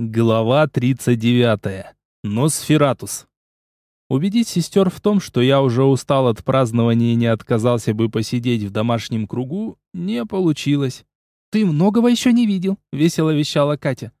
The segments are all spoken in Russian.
Глава 39. Носфератус. Убедить сестер в том, что я уже устал от празднования и не отказался бы посидеть в домашнем кругу, не получилось. «Ты многого еще не видел», — весело вещала Катя.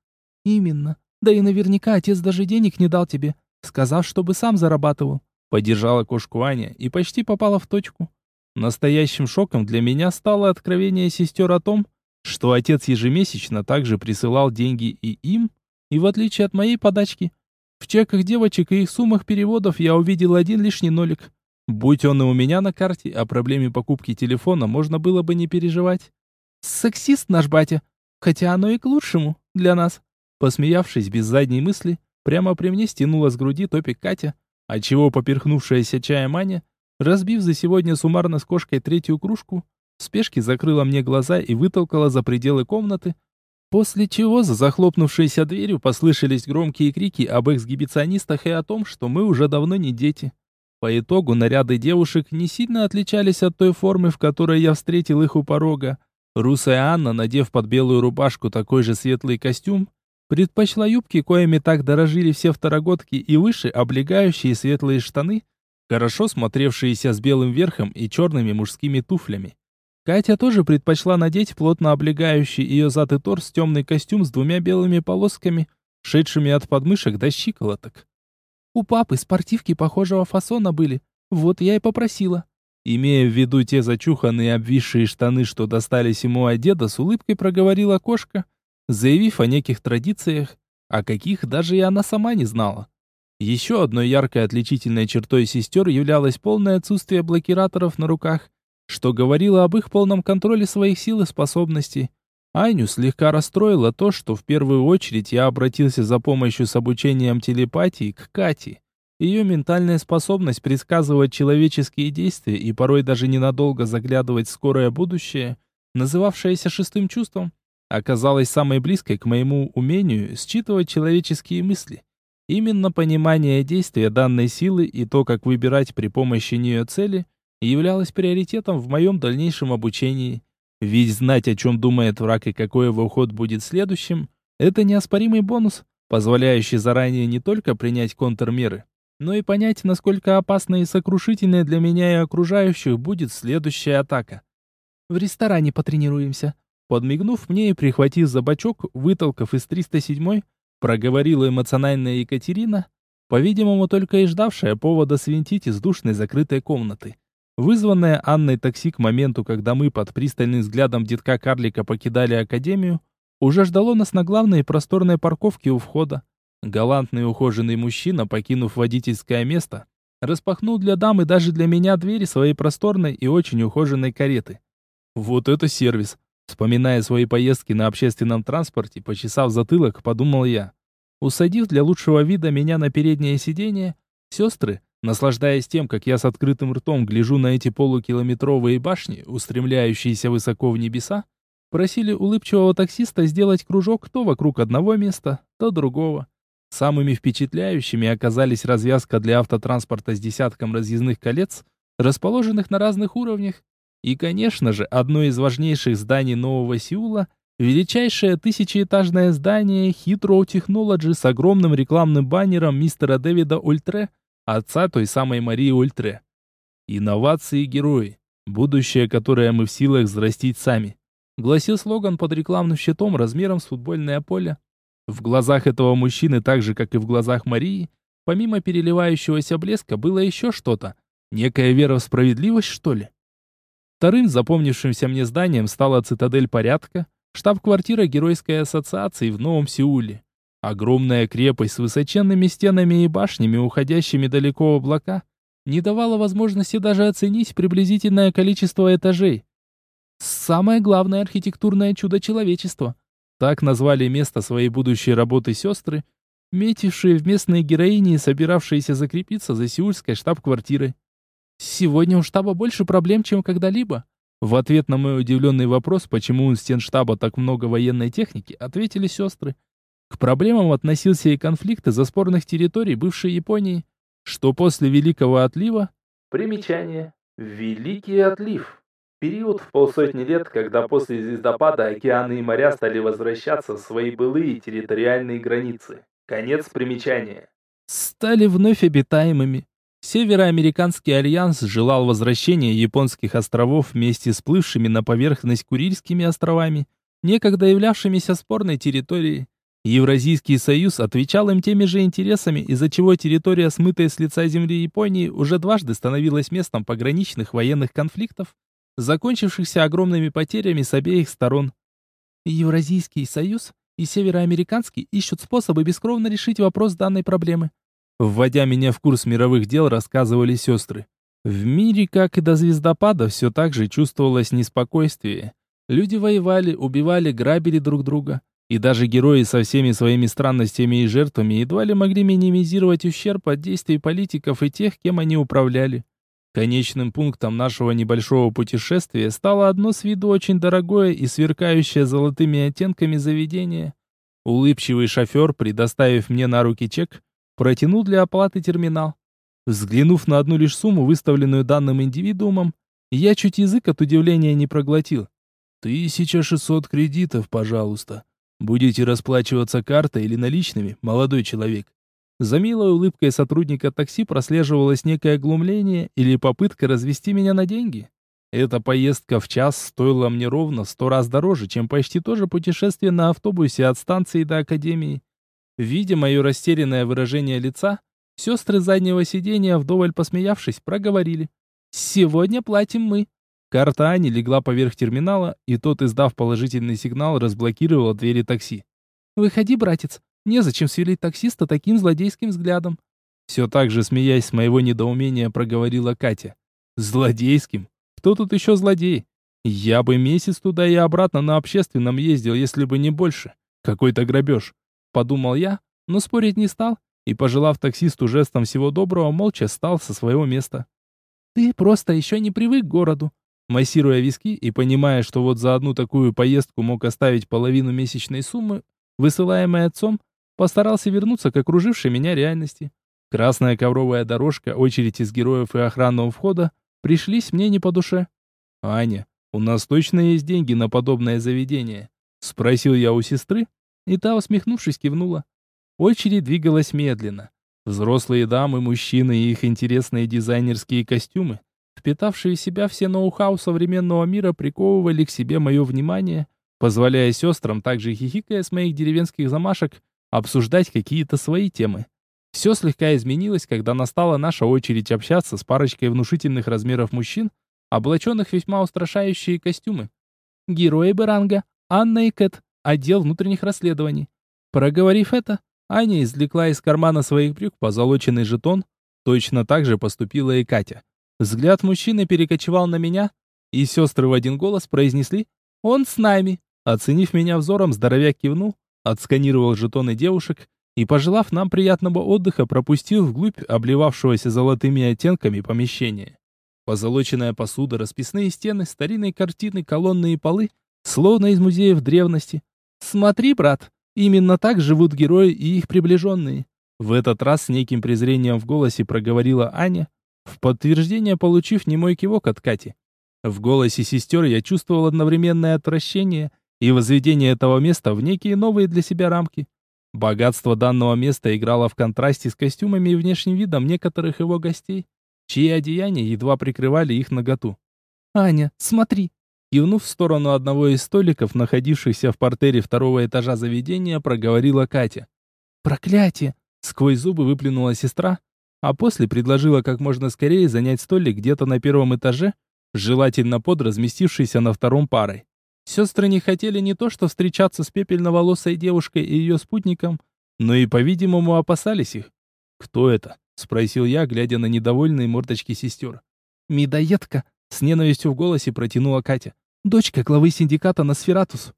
«Именно. Да и наверняка отец даже денег не дал тебе, сказав, чтобы сам зарабатывал». Поддержала кошку Аня и почти попала в точку. Настоящим шоком для меня стало откровение сестер о том, что отец ежемесячно также присылал деньги и им, и в отличие от моей подачки, в чеках девочек и их суммах переводов я увидел один лишний нолик. Будь он и у меня на карте, о проблеме покупки телефона можно было бы не переживать. Сексист наш батя, хотя оно и к лучшему для нас. Посмеявшись без задней мысли, прямо при мне стянула с груди топик Катя, отчего поперхнувшаяся чаем Аня, разбив за сегодня суммарно с кошкой третью кружку, в спешке закрыла мне глаза и вытолкала за пределы комнаты, После чего за захлопнувшейся дверью послышались громкие крики об эксгибиционистах и о том, что мы уже давно не дети. По итогу наряды девушек не сильно отличались от той формы, в которой я встретил их у порога. Русая Анна, надев под белую рубашку такой же светлый костюм, предпочла юбки, коими так дорожили все второгодки, и выше облегающие светлые штаны, хорошо смотревшиеся с белым верхом и черными мужскими туфлями. Катя тоже предпочла надеть плотно облегающий ее зад и торс темный костюм с двумя белыми полосками, шедшими от подмышек до щиколоток. «У папы спортивки похожего фасона были, вот я и попросила». Имея в виду те зачуханные обвисшие штаны, что достались ему от деда, с улыбкой проговорила кошка, заявив о неких традициях, о каких даже и она сама не знала. Еще одной яркой отличительной чертой сестер являлось полное отсутствие блокираторов на руках что говорило об их полном контроле своих сил и способностей. Аню слегка расстроило то, что в первую очередь я обратился за помощью с обучением телепатии к Кате. Ее ментальная способность предсказывать человеческие действия и порой даже ненадолго заглядывать в скорое будущее, называвшееся шестым чувством, оказалась самой близкой к моему умению считывать человеческие мысли. Именно понимание действия данной силы и то, как выбирать при помощи нее цели – являлось приоритетом в моем дальнейшем обучении. Ведь знать, о чем думает враг и какой его уход будет следующим, это неоспоримый бонус, позволяющий заранее не только принять контрмеры, но и понять, насколько опасной и сокрушительной для меня и окружающих будет следующая атака. «В ресторане потренируемся», Подмигнув мне и прихватив за бочок, вытолкав из 307-й, проговорила эмоциональная Екатерина, по-видимому, только и ждавшая повода свинтить из душной закрытой комнаты. Вызванное Анной такси к моменту, когда мы под пристальным взглядом детка-карлика покидали академию, уже ждало нас на главной просторной парковке у входа. Галантный ухоженный мужчина, покинув водительское место, распахнул для дам и даже для меня двери своей просторной и очень ухоженной кареты. Вот это сервис! Вспоминая свои поездки на общественном транспорте, почесав затылок, подумал я. Усадив для лучшего вида меня на переднее сиденье, сестры, Наслаждаясь тем, как я с открытым ртом гляжу на эти полукилометровые башни, устремляющиеся высоко в небеса, просили улыбчивого таксиста сделать кружок то вокруг одного места, то другого. Самыми впечатляющими оказались развязка для автотранспорта с десятком разъездных колец, расположенных на разных уровнях, и, конечно же, одно из важнейших зданий Нового Сеула – величайшее тысячеэтажное здание Heathrow Technology с огромным рекламным баннером мистера Дэвида Ультре – отца той самой Марии Ультре. Инновации и герои. Будущее, которое мы в силах взрастить сами. Гласил слоган под рекламным щитом размером с футбольное поле. В глазах этого мужчины, так же, как и в глазах Марии, помимо переливающегося блеска, было еще что-то. Некая вера в справедливость, что ли? Вторым запомнившимся мне зданием стала цитадель порядка, штаб-квартира Геройской ассоциации в Новом Сеуле. Огромная крепость с высоченными стенами и башнями, уходящими далеко в облака, не давала возможности даже оценить приблизительное количество этажей. Самое главное архитектурное чудо человечества. Так назвали место своей будущей работы сестры, метившие в местные героини и собиравшиеся закрепиться за сеульской штаб-квартирой. Сегодня у штаба больше проблем, чем когда-либо. В ответ на мой удивленный вопрос, почему у стен штаба так много военной техники, ответили сестры. К проблемам относился и конфликт из-за спорных территорий бывшей Японии, что после Великого отлива... Примечание. Великий отлив. Период в полсотни лет, когда после звездопада океаны и моря стали возвращаться в свои былые территориальные границы. Конец примечания. Стали вновь обитаемыми. Североамериканский альянс желал возвращения японских островов вместе с плывшими на поверхность Курильскими островами, некогда являвшимися спорной территорией. Евразийский союз отвечал им теми же интересами, из-за чего территория, смытая с лица земли Японии, уже дважды становилась местом пограничных военных конфликтов, закончившихся огромными потерями с обеих сторон. Евразийский союз и Североамериканский ищут способы бескровно решить вопрос данной проблемы. Вводя меня в курс мировых дел, рассказывали сестры. В мире, как и до звездопада, все так же чувствовалось неспокойствие. Люди воевали, убивали, грабили друг друга. И даже герои со всеми своими странностями и жертвами едва ли могли минимизировать ущерб от действий политиков и тех, кем они управляли. Конечным пунктом нашего небольшого путешествия стало одно с виду очень дорогое и сверкающее золотыми оттенками заведение. Улыбчивый шофер, предоставив мне на руки чек, протянул для оплаты терминал. Взглянув на одну лишь сумму, выставленную данным индивидуумом, я чуть язык от удивления не проглотил. «Тысяча шестьсот кредитов, пожалуйста. Будете расплачиваться картой или наличными, молодой человек?» За милой улыбкой сотрудника такси прослеживалось некое глумление или попытка развести меня на деньги. Эта поездка в час стоила мне ровно в сто раз дороже, чем почти то же путешествие на автобусе от станции до академии. Видя мое растерянное выражение лица, сестры заднего сидения, вдоволь посмеявшись, проговорили. «Сегодня платим мы». Карта Ани легла поверх терминала, и тот, издав положительный сигнал, разблокировал двери такси. «Выходи, братец, Незачем сверлить таксиста таким злодейским взглядом. Все так же, смеясь с моего недоумения, проговорила Катя. Злодейским? Кто тут еще злодей? Я бы месяц туда и обратно на общественном ездил, если бы не больше. Какой-то грабеж. Подумал я, но спорить не стал и, пожелав таксисту жестом всего доброго, молча встал со своего места. «Ты просто еще не привык к городу», массируя виски и понимая, что вот за одну такую поездку мог оставить половину месячной суммы, высылаемой отцом, Постарался вернуться к окружившей меня реальности. Красная ковровая дорожка, очередь из героев и охранного входа пришлись мне не по душе. «Аня, у нас точно есть деньги на подобное заведение?» Спросил я у сестры, и та, усмехнувшись, кивнула. Очередь двигалась медленно. Взрослые дамы, мужчины и их интересные дизайнерские костюмы, впитавшие в себя все ноу-хау современного мира, приковывали к себе мое внимание, позволяя сестрам, также хихикая с моих деревенских замашек, обсуждать какие-то свои темы. Все слегка изменилось, когда настала наша очередь общаться с парочкой внушительных размеров мужчин, облаченных весьма устрашающие костюмы. Герои Беранга, Анна и Кэт, отдел внутренних расследований. Проговорив это, Аня извлекла из кармана своих брюк позолоченный жетон, точно так же поступила и Катя. Взгляд мужчины перекочевал на меня, и сестры в один голос произнесли «Он с нами». Оценив меня взором, здоровяк кивнул, отсканировал жетоны девушек и, пожелав нам приятного отдыха, пропустил вглубь обливавшегося золотыми оттенками помещения. Позолоченная посуда, расписные стены, старинные картины, колонны и полы, словно из музеев древности. «Смотри, брат, именно так живут герои и их приближенные». В этот раз с неким презрением в голосе проговорила Аня, в подтверждение получив немой кивок от Кати. В голосе сестер я чувствовал одновременное отвращение и возведение этого места в некие новые для себя рамки. Богатство данного места играло в контрасте с костюмами и внешним видом некоторых его гостей, чьи одеяния едва прикрывали их наготу. «Аня, смотри!» Кивнув в сторону одного из столиков, находившихся в портере второго этажа заведения, проговорила Катя. «Проклятие!» Сквозь зубы выплюнула сестра, а после предложила как можно скорее занять столик где-то на первом этаже, желательно под разместившийся на втором парой. Сестры не хотели не то что встречаться с пепельноволосой девушкой и ее спутником, но и, по-видимому, опасались их. «Кто это?» — спросил я, глядя на недовольные мордочки сестер. «Медоедка!» — с ненавистью в голосе протянула Катя. «Дочка главы синдиката Носфератус».